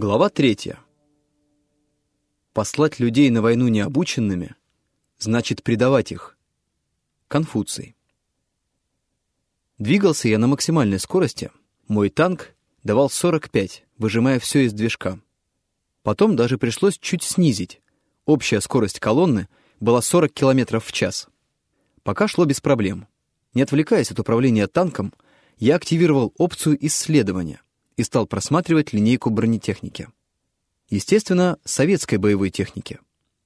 Глава третья. Послать людей на войну необученными значит предавать их. Конфуций. Двигался я на максимальной скорости. Мой танк давал 45, выжимая все из движка. Потом даже пришлось чуть снизить. Общая скорость колонны была 40 км в час. Пока шло без проблем. Не отвлекаясь от управления танком, я активировал опцию исследования и стал просматривать линейку бронетехники. Естественно, советской боевой техники.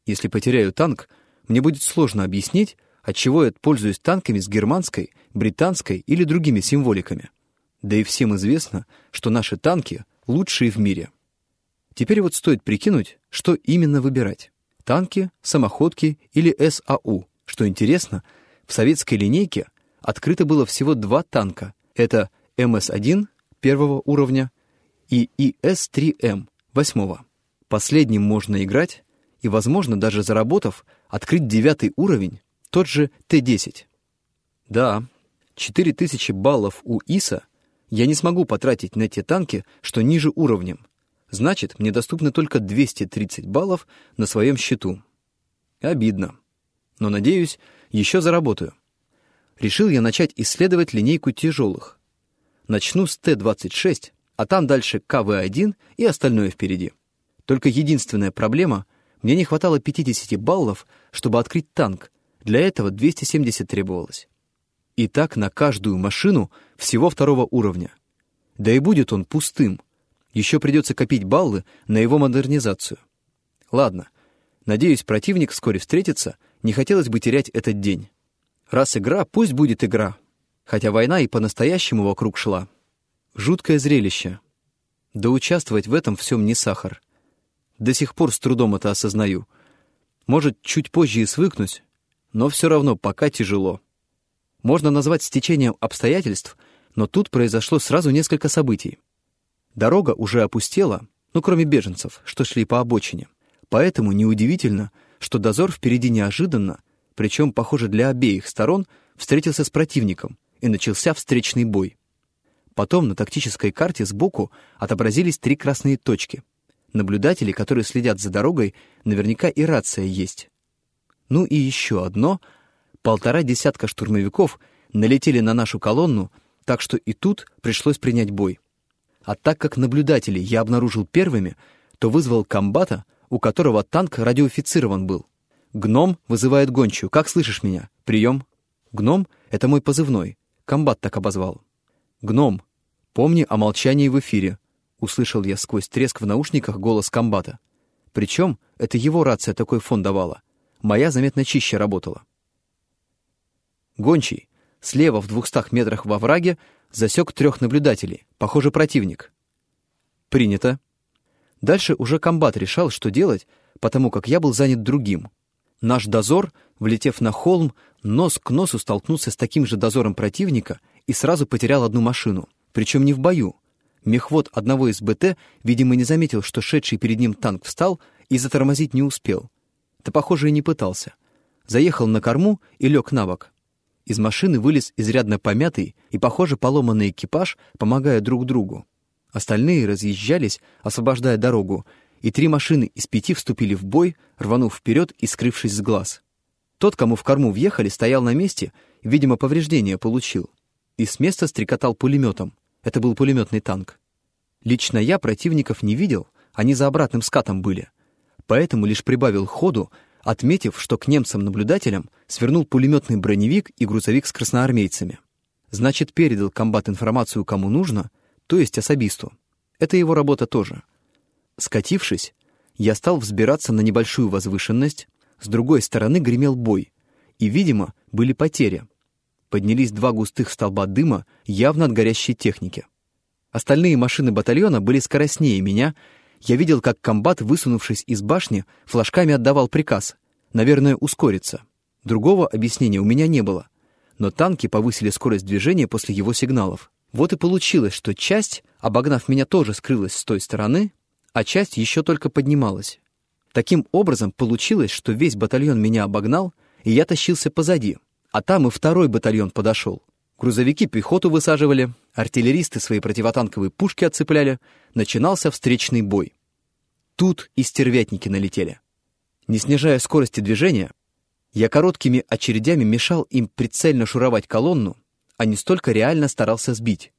Если потеряю танк, мне будет сложно объяснить, отчего я пользуюсь танками с германской, британской или другими символиками. Да и всем известно, что наши танки лучшие в мире. Теперь вот стоит прикинуть, что именно выбирать. Танки, самоходки или САУ. Что интересно, в советской линейке открыто было всего два танка. Это МС-1 первого уровня и ИС-3М восьмого. Последним можно играть и, возможно, даже заработав, открыть девятый уровень, тот же Т-10. Да, 4000 баллов у ИСа я не смогу потратить на те танки, что ниже уровнем. Значит, мне доступны только 230 баллов на своем счету. Обидно. Но, надеюсь, еще заработаю. Решил я начать исследовать линейку тяжелых. Начну с Т-26, а там дальше КВ-1 и остальное впереди. Только единственная проблема — мне не хватало 50 баллов, чтобы открыть танк. Для этого 270 требовалось. И так на каждую машину всего второго уровня. Да и будет он пустым. Еще придется копить баллы на его модернизацию. Ладно, надеюсь, противник вскоре встретится, не хотелось бы терять этот день. Раз игра, пусть будет игра. Хотя война и по-настоящему вокруг шла. Жуткое зрелище. Да участвовать в этом всем не сахар. До сих пор с трудом это осознаю. Может, чуть позже и свыкнусь, но все равно пока тяжело. Можно назвать стечением обстоятельств, но тут произошло сразу несколько событий. Дорога уже опустела, ну, кроме беженцев, что шли по обочине. Поэтому неудивительно, что дозор впереди неожиданно, причем, похоже, для обеих сторон, встретился с противником, и начался встречный бой. Потом на тактической карте сбоку отобразились три красные точки. Наблюдатели, которые следят за дорогой, наверняка и рация есть. Ну и еще одно. Полтора десятка штурмовиков налетели на нашу колонну, так что и тут пришлось принять бой. А так как наблюдателей я обнаружил первыми, то вызвал комбата, у которого танк радиоофицирован был. «Гном вызывает гончую. Как слышишь меня? Прием?» «Гном — это мой позывной. Комбат так обозвал. «Гном, помни о молчании в эфире», — услышал я сквозь треск в наушниках голос комбата. Причем это его рация такой фон давала. Моя заметно чище работала. Гончий, слева в двухстах метрах во враге, засек трех наблюдателей. Похоже, противник. Принято. Дальше уже комбат решал, что делать, потому как я был занят другим. Наш дозор, влетев на холм, нос к носу столкнулся с таким же дозором противника и сразу потерял одну машину. Причем не в бою. Мехвод одного из БТ, видимо, не заметил, что шедший перед ним танк встал и затормозить не успел. Да, похоже, и не пытался. Заехал на корму и лег на бок. Из машины вылез изрядно помятый и, похоже, поломанный экипаж, помогая друг другу. Остальные разъезжались, освобождая дорогу, и три машины из пяти вступили в бой, рванув вперед и скрывшись с глаз. Тот, кому в корму въехали, стоял на месте, видимо, повреждения получил. И с места стрекотал пулеметом. Это был пулеметный танк. Лично я противников не видел, они за обратным скатом были. Поэтому лишь прибавил ходу, отметив, что к немцам-наблюдателям свернул пулеметный броневик и грузовик с красноармейцами. Значит, передал комбат информацию кому нужно, то есть особисту. Это его работа тоже. Скатившись, я стал взбираться на небольшую возвышенность, с другой стороны гремел бой, и, видимо, были потери. Поднялись два густых столба дыма, явно от горящей техники. Остальные машины батальона были скоростнее меня. Я видел, как комбат, высунувшись из башни, флажками отдавал приказ. Наверное, ускориться. Другого объяснения у меня не было. Но танки повысили скорость движения после его сигналов. Вот и получилось, что часть, обогнав меня, тоже скрылась с той стороны, а часть еще только поднималась. Таким образом, получилось, что весь батальон меня обогнал, и я тащился позади. А там и второй батальон подошел. Грузовики пехоту высаживали, артиллеристы свои противотанковые пушки отцепляли. Начинался встречный бой. Тут и стервятники налетели. Не снижая скорости движения, я короткими очередями мешал им прицельно шуровать колонну, а не столько реально старался сбить.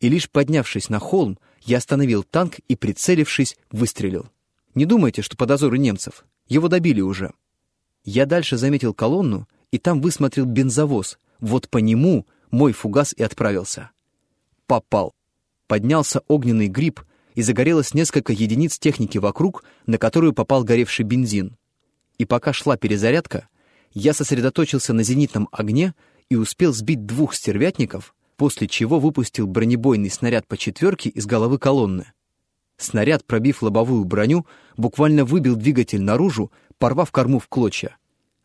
И лишь поднявшись на холм, я остановил танк и, прицелившись, выстрелил. Не думайте, что по дозору немцев. Его добили уже. Я дальше заметил колонну, и там высмотрел бензовоз. Вот по нему мой фугас и отправился. Попал. Поднялся огненный гриб, и загорелось несколько единиц техники вокруг, на которую попал горевший бензин. И пока шла перезарядка, я сосредоточился на зенитном огне и успел сбить двух стервятников, после чего выпустил бронебойный снаряд по четверке из головы колонны. Снаряд, пробив лобовую броню, буквально выбил двигатель наружу, порвав корму в клочья.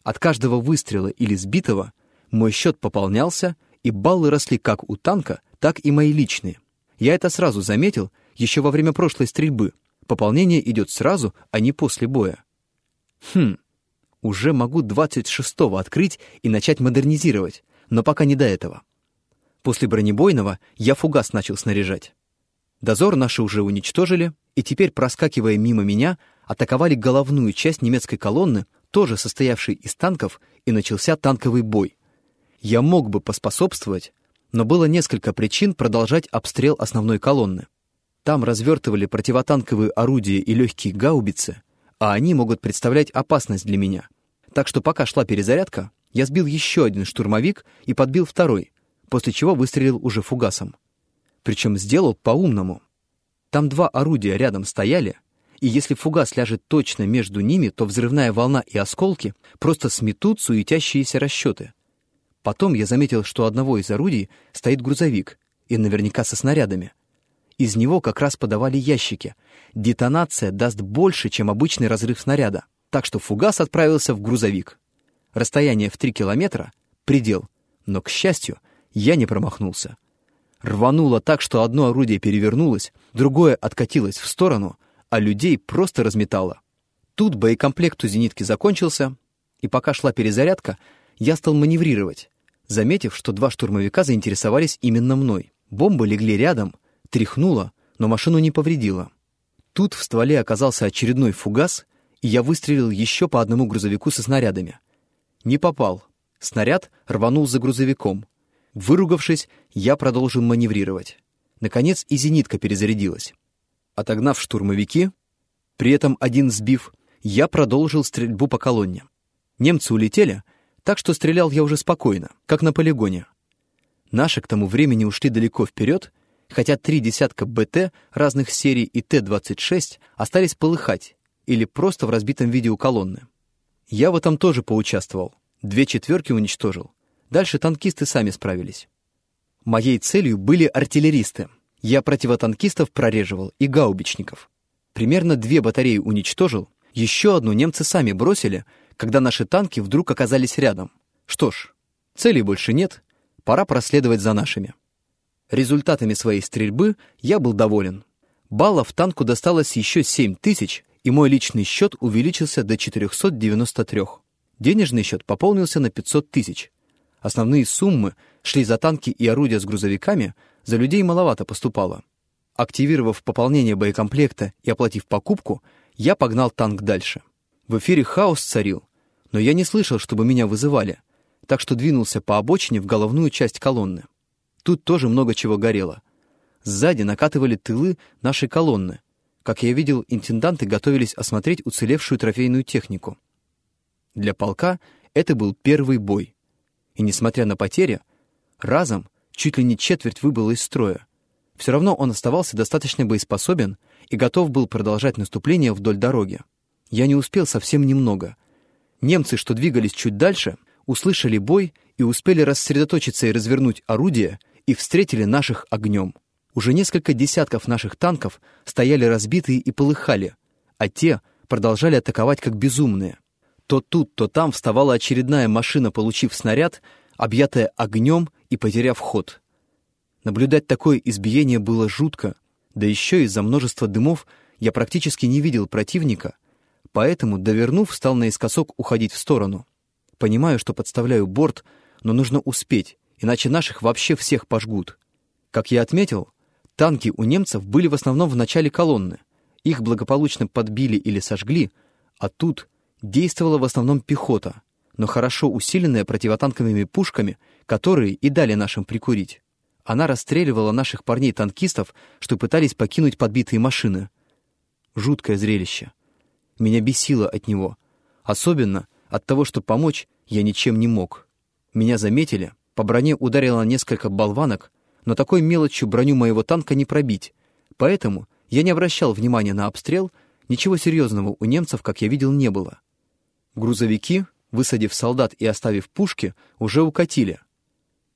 От каждого выстрела или сбитого мой счет пополнялся, и баллы росли как у танка, так и мои личные. Я это сразу заметил еще во время прошлой стрельбы. Пополнение идет сразу, а не после боя. Хм, уже могу 26-го открыть и начать модернизировать, но пока не до этого. После бронебойного я фугас начал снаряжать. Дозор наши уже уничтожили, и теперь, проскакивая мимо меня, атаковали головную часть немецкой колонны, тоже состоявшей из танков, и начался танковый бой. Я мог бы поспособствовать, но было несколько причин продолжать обстрел основной колонны. Там развертывали противотанковые орудия и легкие гаубицы, а они могут представлять опасность для меня. Так что пока шла перезарядка, я сбил еще один штурмовик и подбил второй, после чего выстрелил уже фугасом. Причем сделал по-умному. Там два орудия рядом стояли, и если фугас ляжет точно между ними, то взрывная волна и осколки просто сметут суетящиеся расчеты. Потом я заметил, что у одного из орудий стоит грузовик, и наверняка со снарядами. Из него как раз подавали ящики. Детонация даст больше, чем обычный разрыв снаряда. Так что фугас отправился в грузовик. Расстояние в 3 километра — предел. Но, к счастью, я не промахнулся рвануло так, что одно орудие перевернулось, другое откатилось в сторону, а людей просто разметало. Тут боекомплект у зенитки закончился, и пока шла перезарядка, я стал маневрировать, заметив, что два штурмовика заинтересовались именно мной. Бомбы легли рядом, тряхнуло, но машину не повредило. Тут в стволе оказался очередной фугас, и я выстрелил еще по одному грузовику со снарядами. Не попал. Снаряд рванул за грузовиком, Выругавшись, я продолжил маневрировать. Наконец и зенитка перезарядилась. Отогнав штурмовики, при этом один сбив, я продолжил стрельбу по колонне. Немцы улетели, так что стрелял я уже спокойно, как на полигоне. Наши к тому времени ушли далеко вперед, хотя три десятка БТ разных серий и Т-26 остались полыхать или просто в разбитом виде у колонны. Я в этом тоже поучаствовал. Две четверки уничтожил. Дальше танкисты сами справились. Моей целью были артиллеристы. Я противотанкистов прореживал и гаубичников. Примерно две батареи уничтожил, еще одну немцы сами бросили, когда наши танки вдруг оказались рядом. Что ж, целей больше нет, пора проследовать за нашими. Результатами своей стрельбы я был доволен. Баллов танку досталось еще 7 тысяч, и мой личный счет увеличился до 493. Денежный счет пополнился на 500 тысяч. Основные суммы шли за танки и орудия с грузовиками, за людей маловато поступало. Активировав пополнение боекомплекта и оплатив покупку, я погнал танк дальше. В эфире хаос царил, но я не слышал, чтобы меня вызывали, так что двинулся по обочине в головную часть колонны. Тут тоже много чего горело. Сзади накатывали тылы нашей колонны. Как я видел, интенданты готовились осмотреть уцелевшую трофейную технику. Для полка это был первый бой. И несмотря на потери, разом чуть ли не четверть выбыла из строя. Все равно он оставался достаточно боеспособен и готов был продолжать наступление вдоль дороги. Я не успел совсем немного. Немцы, что двигались чуть дальше, услышали бой и успели рассредоточиться и развернуть орудия и встретили наших огнем. Уже несколько десятков наших танков стояли разбитые и полыхали, а те продолжали атаковать как безумные. То тут, то там вставала очередная машина, получив снаряд, объятая огнем и потеряв ход. Наблюдать такое избиение было жутко, да еще из-за множества дымов я практически не видел противника, поэтому, довернув, стал наискосок уходить в сторону. Понимаю, что подставляю борт, но нужно успеть, иначе наших вообще всех пожгут. Как я отметил, танки у немцев были в основном в начале колонны, их благополучно подбили или сожгли, а тут действовала в основном пехота, но хорошо усиленная противотанковыми пушками, которые и дали нашим прикурить. Она расстреливала наших парней-танкистов, что пытались покинуть подбитые машины. Жуткое зрелище. Меня бесило от него. Особенно от того, что помочь я ничем не мог. Меня заметили, по броне ударило несколько болванок, но такой мелочью броню моего танка не пробить, поэтому я не обращал внимания на обстрел, ничего серьезного у немцев, как я видел, не было. Грузовики, высадив солдат и оставив пушки, уже укатили.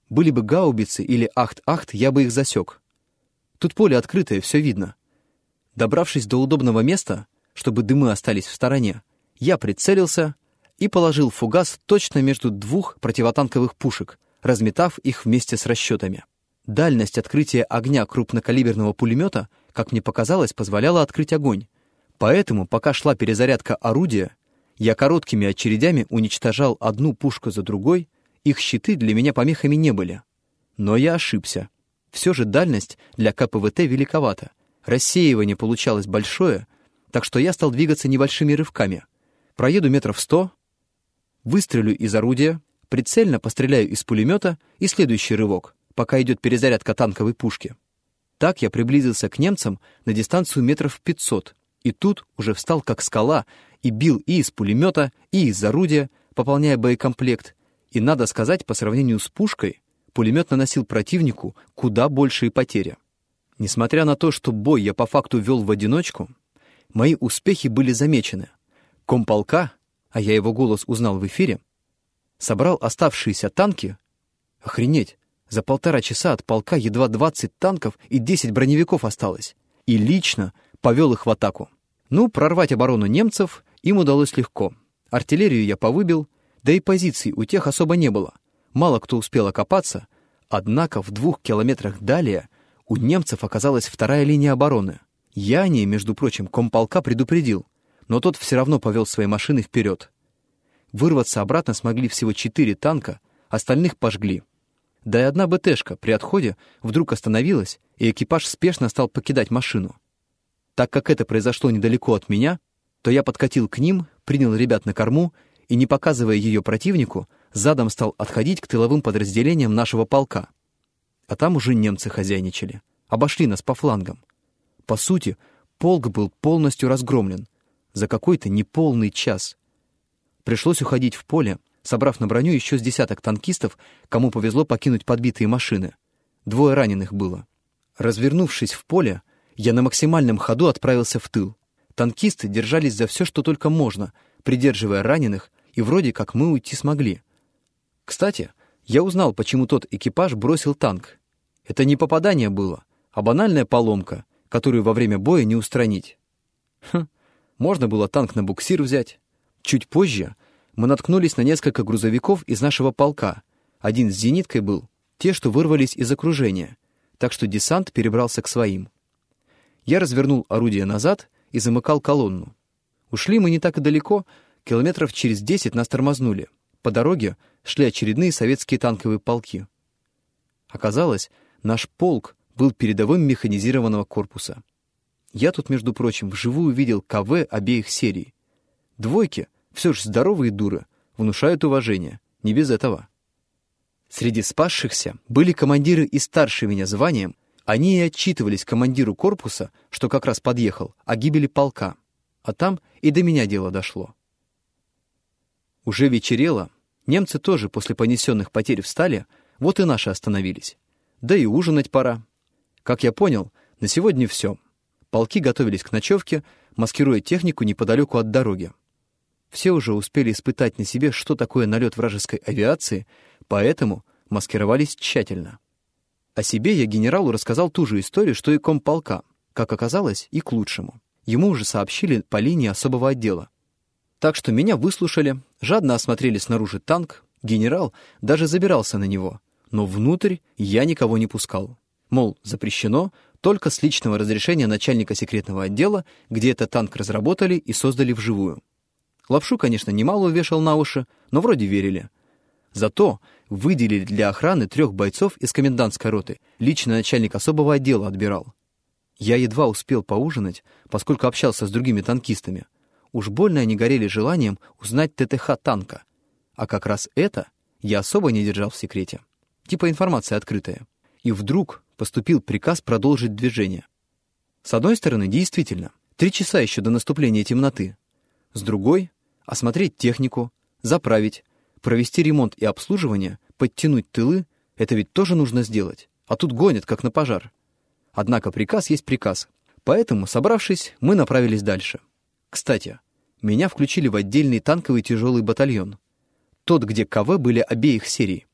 Были бы гаубицы или ахт-ахт, я бы их засек. Тут поле открытое, все видно. Добравшись до удобного места, чтобы дымы остались в стороне, я прицелился и положил фугас точно между двух противотанковых пушек, разметав их вместе с расчетами. Дальность открытия огня крупнокалиберного пулемета, как мне показалось, позволяла открыть огонь. Поэтому, пока шла перезарядка орудия, я короткими очередями уничтожал одну пушку за другой, их щиты для меня помехами не были. Но я ошибся. Все же дальность для КПВТ великовата. Рассеивание получалось большое, так что я стал двигаться небольшими рывками. Проеду метров сто, выстрелю из орудия, прицельно постреляю из пулемета и следующий рывок пока идет перезарядка танковой пушки. Так я приблизился к немцам на дистанцию метров 500, и тут уже встал как скала и бил и из пулемета, и из орудия, пополняя боекомплект. И надо сказать, по сравнению с пушкой, пулемет наносил противнику куда большие потери. Несмотря на то, что бой я по факту вел в одиночку, мои успехи были замечены. Комполка, а я его голос узнал в эфире, собрал оставшиеся танки. Охренеть, за полтора часа от полка едва 20 танков и 10 броневиков осталось. И лично повел их в атаку. Ну, прорвать оборону немцев им удалось легко. Артиллерию я повыбил, да и позиций у тех особо не было. Мало кто успел окопаться, однако в двух километрах далее у немцев оказалась вторая линия обороны. Я о ней, между прочим, комполка предупредил, но тот все равно повел свои машины вперед. Вырваться обратно смогли всего четыре танка, остальных пожгли. Да и одна БТшка при отходе вдруг остановилась, и экипаж спешно стал покидать машину. Так как это произошло недалеко от меня, то я подкатил к ним, принял ребят на корму и, не показывая ее противнику, задом стал отходить к тыловым подразделениям нашего полка. А там уже немцы хозяйничали, обошли нас по флангам. По сути, полк был полностью разгромлен за какой-то неполный час. Пришлось уходить в поле, собрав на броню еще с десяток танкистов, кому повезло покинуть подбитые машины. Двое раненых было. Развернувшись в поле, я на максимальном ходу отправился в тыл. Танкисты держались за все, что только можно, придерживая раненых, и вроде как мы уйти смогли. Кстати, я узнал, почему тот экипаж бросил танк. Это не попадание было, а банальная поломка, которую во время боя не устранить. Хм, можно было танк на буксир взять. Чуть позже мы наткнулись на несколько грузовиков из нашего полка. Один с зениткой был, те, что вырвались из окружения, так что десант перебрался к своим. Я развернул орудие назад и замыкал колонну. Ушли мы не так и далеко, километров через десять нас тормознули. По дороге шли очередные советские танковые полки. Оказалось, наш полк был передовым механизированного корпуса. Я тут, между прочим, вживую видел КВ обеих серий. Двойки все же здоровые дуры, внушают уважение, не без этого. Среди спасшихся были командиры и старше меня званием, они и отчитывались командиру корпуса, что как раз подъехал, о гибели полка. А там и до меня дело дошло. Уже вечерело, немцы тоже после понесенных потерь встали, вот и наши остановились. Да и ужинать пора. Как я понял, на сегодня все. Полки готовились к ночевке, маскируя технику неподалеку от дороги. Все уже успели испытать на себе, что такое налет вражеской авиации, поэтому маскировались тщательно. О себе я генералу рассказал ту же историю, что и комполка, как оказалось, и к лучшему. Ему уже сообщили по линии особого отдела. Так что меня выслушали, жадно осмотрели снаружи танк, генерал даже забирался на него, но внутрь я никого не пускал. Мол, запрещено только с личного разрешения начальника секретного отдела, где этот танк разработали и создали вживую. Лапшу, конечно, немало вешал на уши, но вроде верили. Зато выделили для охраны трех бойцов из комендантской роты, лично начальник особого отдела отбирал. Я едва успел поужинать, поскольку общался с другими танкистами. Уж больно они горели желанием узнать ТТХ танка. А как раз это я особо не держал в секрете. Типа информация открытая. И вдруг поступил приказ продолжить движение. С одной стороны, действительно, три часа еще до наступления темноты. С другой — осмотреть технику, заправить, провести ремонт и обслуживание, подтянуть тылы — это ведь тоже нужно сделать. А тут гонят, как на пожар. Однако приказ есть приказ. Поэтому, собравшись, мы направились дальше. Кстати, меня включили в отдельный танковый тяжелый батальон. Тот, где КВ были обеих серий.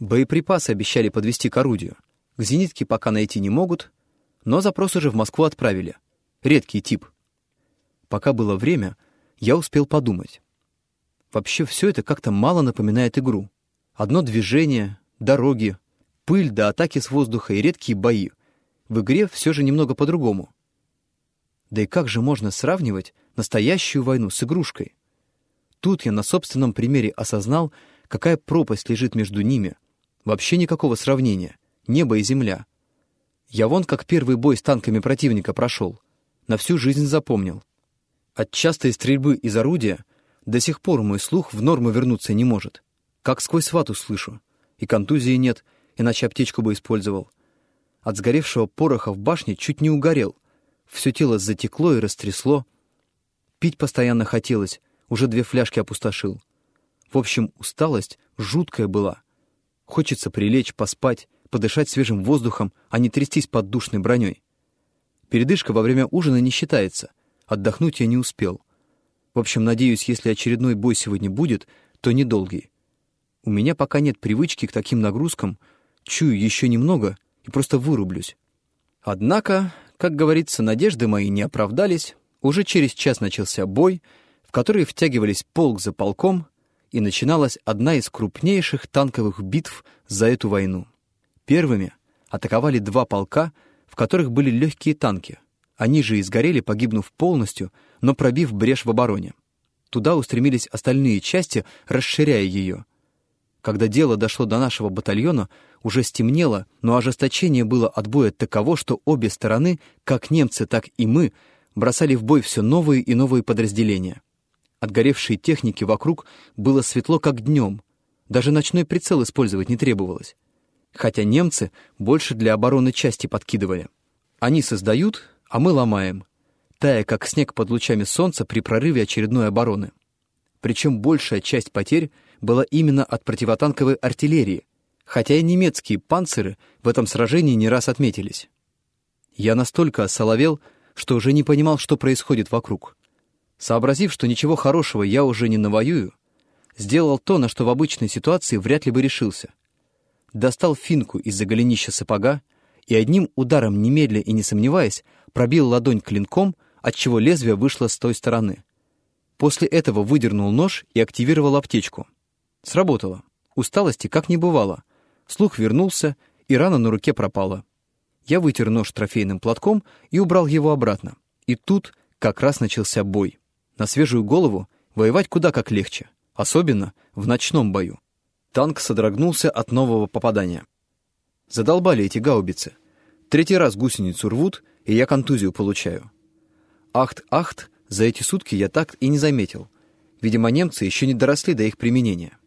Боеприпасы обещали подвести к орудию. К зенитке пока найти не могут, но запрос уже в Москву отправили. Редкий тип. Пока было время, я успел подумать. Вообще все это как-то мало напоминает игру. Одно движение, дороги, пыль до атаки с воздуха и редкие бои. В игре все же немного по-другому. Да и как же можно сравнивать настоящую войну с игрушкой? Тут я на собственном примере осознал, какая пропасть лежит между ними, Вообще никакого сравнения. Небо и земля. Я вон как первый бой с танками противника прошел. На всю жизнь запомнил. От частой стрельбы из орудия до сих пор мой слух в норму вернуться не может. Как сквозь вату слышу. И контузии нет, иначе аптечку бы использовал. От сгоревшего пороха в башне чуть не угорел. Все тело затекло и растрясло. Пить постоянно хотелось, уже две фляжки опустошил. В общем, усталость жуткая была — Хочется прилечь, поспать, подышать свежим воздухом, а не трястись под душной броней. Передышка во время ужина не считается. Отдохнуть я не успел. В общем, надеюсь, если очередной бой сегодня будет, то недолгий. У меня пока нет привычки к таким нагрузкам, чую еще немного и просто вырублюсь. Однако, как говорится, надежды мои не оправдались. Уже через час начался бой, в который втягивались полк за полком, и начиналась одна из крупнейших танковых битв за эту войну. Первыми атаковали два полка, в которых были легкие танки. Они же и сгорели, погибнув полностью, но пробив брешь в обороне. Туда устремились остальные части, расширяя ее. Когда дело дошло до нашего батальона, уже стемнело, но ожесточение было от боя таково, что обе стороны, как немцы, так и мы, бросали в бой все новые и новые подразделения. От горевшей техники вокруг было светло, как днем. Даже ночной прицел использовать не требовалось. Хотя немцы больше для обороны части подкидывали. Они создают, а мы ломаем, тая, как снег под лучами солнца при прорыве очередной обороны. Причем большая часть потерь была именно от противотанковой артиллерии, хотя и немецкие панциры в этом сражении не раз отметились. Я настолько осоловел, что уже не понимал, что происходит вокруг. Сообразив, что ничего хорошего я уже не навоюю, сделал то, на что в обычной ситуации вряд ли бы решился. Достал финку из-за голенища сапога и одним ударом, немедля и не сомневаясь, пробил ладонь клинком, отчего лезвие вышло с той стороны. После этого выдернул нож и активировал аптечку. Сработало. Усталости как не бывало. Слух вернулся, и рана на руке пропала. Я вытер нож трофейным платком и убрал его обратно. И тут как раз начался бой. На свежую голову воевать куда как легче, особенно в ночном бою. Танк содрогнулся от нового попадания. Задолбали эти гаубицы. Третий раз гусеницу рвут, и я контузию получаю. Ахт-ахт за эти сутки я так и не заметил. Видимо, немцы еще не доросли до их применения.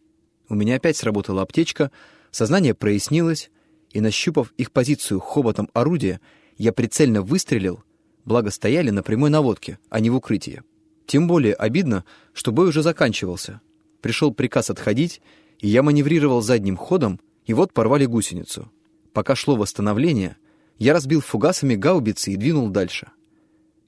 У меня опять сработала аптечка, сознание прояснилось, и, нащупав их позицию хоботом орудия, я прицельно выстрелил, благо стояли на прямой наводке, а не в укрытии. Тем более обидно, что бой уже заканчивался. Пришел приказ отходить, и я маневрировал задним ходом, и вот порвали гусеницу. Пока шло восстановление, я разбил фугасами гаубицы и двинул дальше.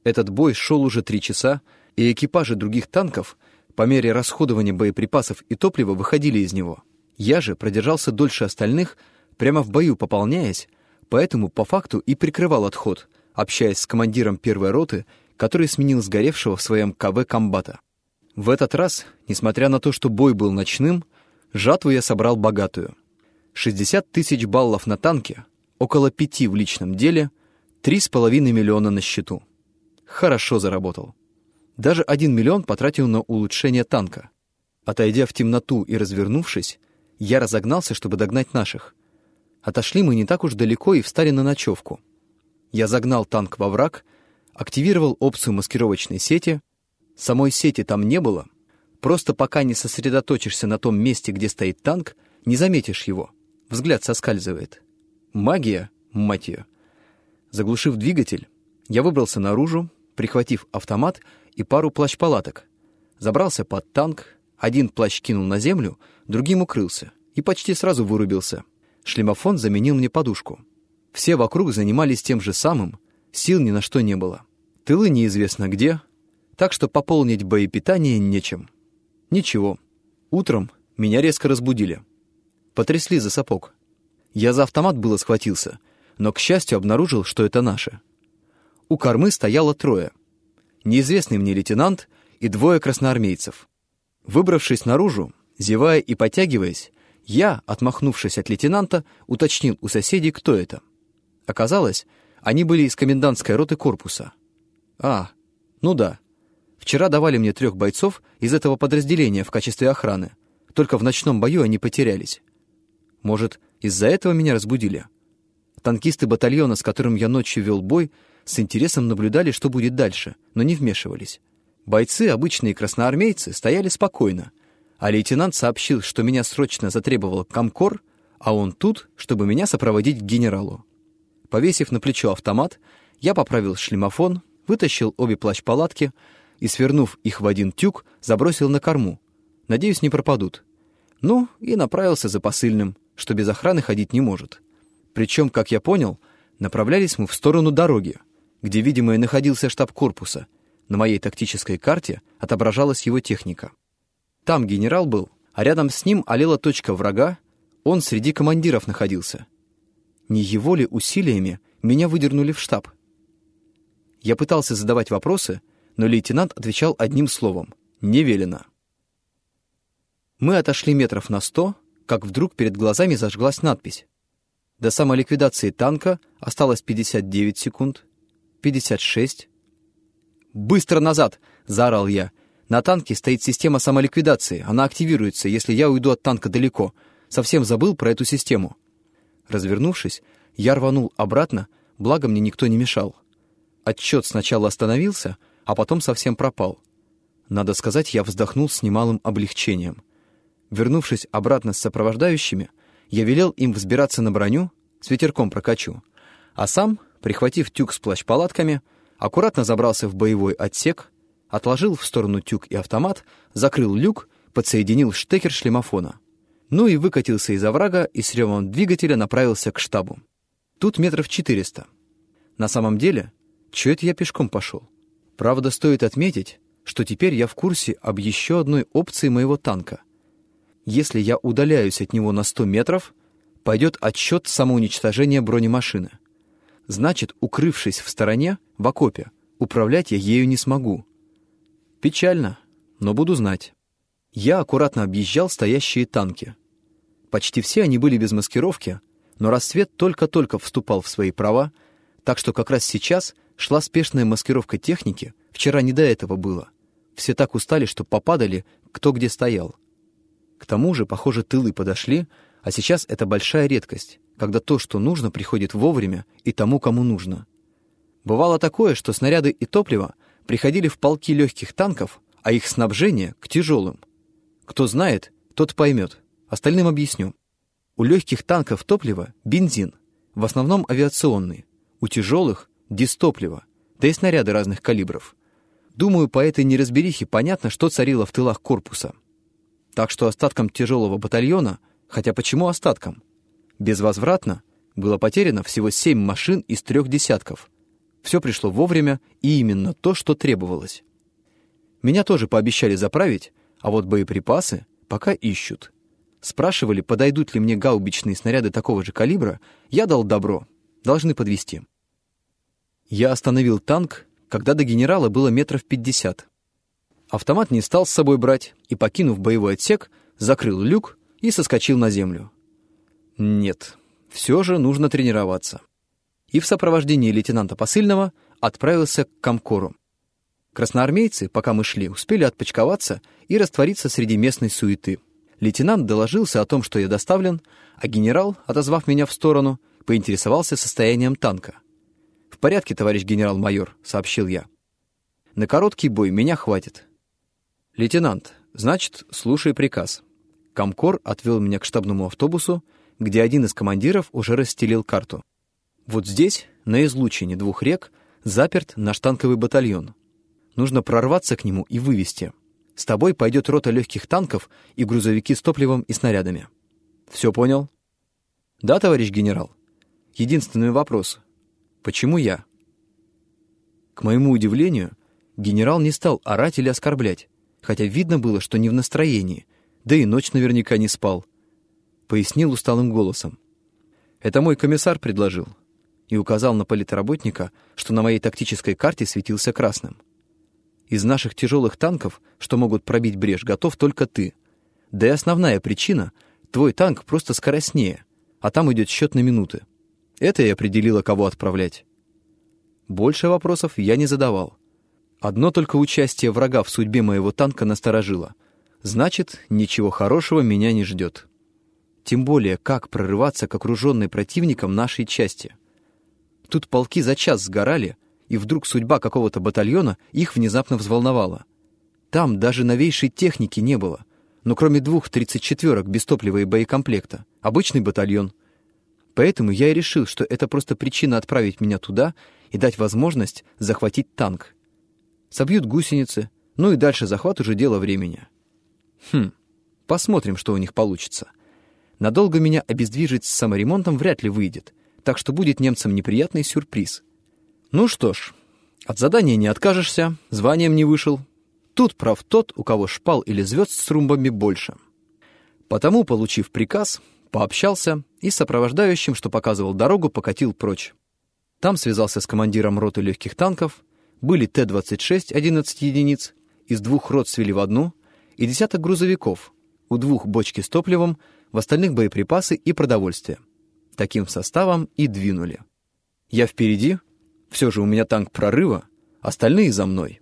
Этот бой шел уже три часа, и экипажи других танков по мере расходования боеприпасов и топлива выходили из него. Я же продержался дольше остальных, прямо в бою пополняясь, поэтому по факту и прикрывал отход, общаясь с командиром первой роты который сменил сгоревшего в своем КВ комбата. В этот раз, несмотря на то, что бой был ночным, жатву я собрал богатую. 60 тысяч баллов на танке, около пяти в личном деле, три с половиной миллиона на счету. Хорошо заработал. Даже один миллион потратил на улучшение танка. Отойдя в темноту и развернувшись, я разогнался, чтобы догнать наших. Отошли мы не так уж далеко и встали на ночевку. Я загнал танк во враг, активировал опцию маскировочной сети. Самой сети там не было. Просто пока не сосредоточишься на том месте, где стоит танк, не заметишь его. Взгляд соскальзывает. Магия, мать ее. Заглушив двигатель, я выбрался наружу, прихватив автомат и пару плащ-палаток. Забрался под танк, один плащ кинул на землю, другим укрылся и почти сразу вырубился. Шлемофон заменил мне подушку. Все вокруг занимались тем же самым, сил ни на что не было. Тылы неизвестно где, так что пополнить боепитание нечем. Ничего. Утром меня резко разбудили. Потрясли за сапог. Я за автомат было схватился, но, к счастью, обнаружил, что это наше. У кормы стояло трое. Неизвестный мне лейтенант и двое красноармейцев. Выбравшись наружу, зевая и потягиваясь, я, отмахнувшись от лейтенанта, уточнил у соседей, кто это. Оказалось, они были из комендантской роты корпуса. А, ну да. Вчера давали мне трех бойцов из этого подразделения в качестве охраны. Только в ночном бою они потерялись. Может, из-за этого меня разбудили? Танкисты батальона, с которым я ночью вел бой, с интересом наблюдали, что будет дальше, но не вмешивались. Бойцы, обычные красноармейцы, стояли спокойно, а лейтенант сообщил, что меня срочно затребовал комкор, а он тут, чтобы меня сопроводить к генералу. Повесив на плечо автомат, я поправил шлемофон, вытащил обе плащ-палатки и, свернув их в один тюк, забросил на корму. Надеюсь, не пропадут. Ну, и направился за посыльным, что без охраны ходить не может. Причем, как я понял, направлялись мы в сторону дороги, где, видимо, и находился штаб корпуса. На моей тактической карте отображалась его техника. Там генерал был, а рядом с ним олела точка врага, он среди командиров находился. Не его ли усилиями меня выдернули в штаб? Я пытался задавать вопросы, но лейтенант отвечал одним словом — «не велено». Мы отошли метров на сто, как вдруг перед глазами зажглась надпись. До самоликвидации танка осталось 59 секунд, 56. «Быстро назад!» — заорал я. На танке стоит система самоликвидации. Она активируется, если я уйду от танка далеко. Совсем забыл про эту систему. Развернувшись, я рванул обратно, благо мне никто не мешал. Отчет сначала остановился, а потом совсем пропал. Надо сказать, я вздохнул с немалым облегчением. Вернувшись обратно с сопровождающими, я велел им взбираться на броню, с ветерком прокачу, а сам, прихватив тюк с плащ-палатками, аккуратно забрался в боевой отсек, отложил в сторону тюк и автомат, закрыл люк, подсоединил штекер шлемофона. Ну и выкатился из оврага и с ревом двигателя направился к штабу. Тут метров четыреста. На самом деле, чё это я пешком пошел? Правда, стоит отметить, что теперь я в курсе об еще одной опции моего танка. Если я удаляюсь от него на 100 метров, пойдет отсчет самоуничтожения бронемашины. Значит, укрывшись в стороне, в окопе, управлять я ею не смогу. Печально, но буду знать. Я аккуратно объезжал стоящие танки. Почти все они были без маскировки, но рассвет только-только вступал в свои права, так что как раз сейчас шла спешная маскировка техники, вчера не до этого было. Все так устали, что попадали, кто где стоял. К тому же, похоже, тылы подошли, а сейчас это большая редкость, когда то, что нужно, приходит вовремя и тому, кому нужно. Бывало такое, что снаряды и топливо — приходили в полки легких танков, а их снабжение — к тяжелым. Кто знает, тот поймет. Остальным объясню. У легких танков топливо — бензин, в основном авиационный. У тяжелых — дистопливо, да и снаряды разных калибров. Думаю, по этой неразберихе понятно, что царило в тылах корпуса. Так что остаткам тяжелого батальона, хотя почему остаткам? Безвозвратно было потеряно всего семь машин из трех десятков — все пришло вовремя и именно то, что требовалось. Меня тоже пообещали заправить, а вот боеприпасы пока ищут. Спрашивали, подойдут ли мне гаубичные снаряды такого же калибра, я дал добро. Должны подвести. Я остановил танк, когда до генерала было метров пятьдесят. Автомат не стал с собой брать и, покинув боевой отсек, закрыл люк и соскочил на землю. Нет, все же нужно тренироваться и в сопровождении лейтенанта посыльного отправился к Комкору. Красноармейцы, пока мы шли, успели отпочковаться и раствориться среди местной суеты. Лейтенант доложился о том, что я доставлен, а генерал, отозвав меня в сторону, поинтересовался состоянием танка. В «В порядке, товарищ генерал-майор», — сообщил я. «На короткий бой меня хватит». «Лейтенант, значит, слушай приказ». Комкор отвел меня к штабному автобусу, где один из командиров уже расстелил карту. Вот здесь, на излучине двух рек, заперт наш танковый батальон. Нужно прорваться к нему и вывести. С тобой пойдет рота легких танков и грузовики с топливом и снарядами. Все понял? Да, товарищ генерал. Единственный вопрос. Почему я? К моему удивлению, генерал не стал орать или оскорблять, хотя видно было, что не в настроении, да и ночь наверняка не спал. Пояснил усталым голосом. Это мой комиссар предложил и указал на политработника, что на моей тактической карте светился красным. Из наших тяжелых танков, что могут пробить брешь, готов только ты. Да и основная причина — твой танк просто скоростнее, а там идет счет на минуты. Это и определило, кого отправлять. Больше вопросов я не задавал. Одно только участие врага в судьбе моего танка насторожило. Значит, ничего хорошего меня не ждет. Тем более, как прорываться к окруженной противником нашей части. Тут полки за час сгорали, и вдруг судьба какого-то батальона их внезапно взволновала. Там даже новейшей техники не было, но кроме двух тридцать четверок без топлива и боекомплекта. Обычный батальон. Поэтому я и решил, что это просто причина отправить меня туда и дать возможность захватить танк. Собьют гусеницы, ну и дальше захват уже дело времени. Хм, посмотрим, что у них получится. Надолго меня обездвижить с саморемонтом вряд ли выйдет, так что будет немцам неприятный сюрприз. Ну что ж, от задания не откажешься, званием не вышел. Тут прав тот, у кого шпал или звезд с румбами больше. Потому, получив приказ, пообщался и сопровождающим, что показывал дорогу, покатил прочь. Там связался с командиром роты легких танков, были Т-26, 11 единиц, из двух рот свели в одну, и десяток грузовиков, у двух бочки с топливом, в остальных боеприпасы и продовольствие. Таким составом и двинули. Я впереди, все же у меня танк прорыва, остальные за мной.